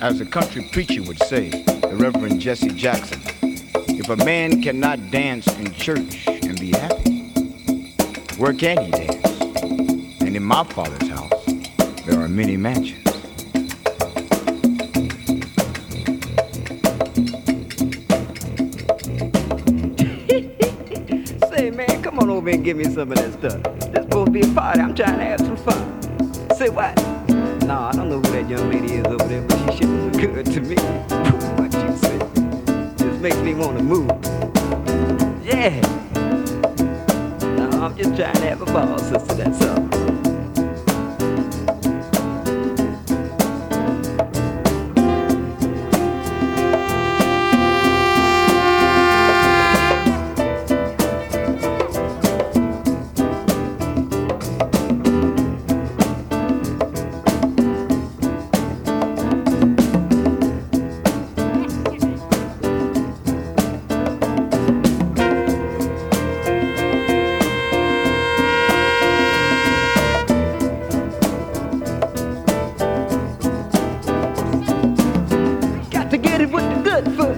As a country preacher would say, the Reverend Jesse Jackson, if a man cannot dance in church and be happy, where can he dance? And in my father's house, there are many mansions. Say, man, come on over and give me some of that stuff. This supposed to be a party. I'm trying to have some fun. Say what? Nah, I don't know who that young lady is over there, but she sure look good to me. what you say? Just makes me want to move. Yeah. No, I'm just trying to have a ball, sister. That's all. Good foot.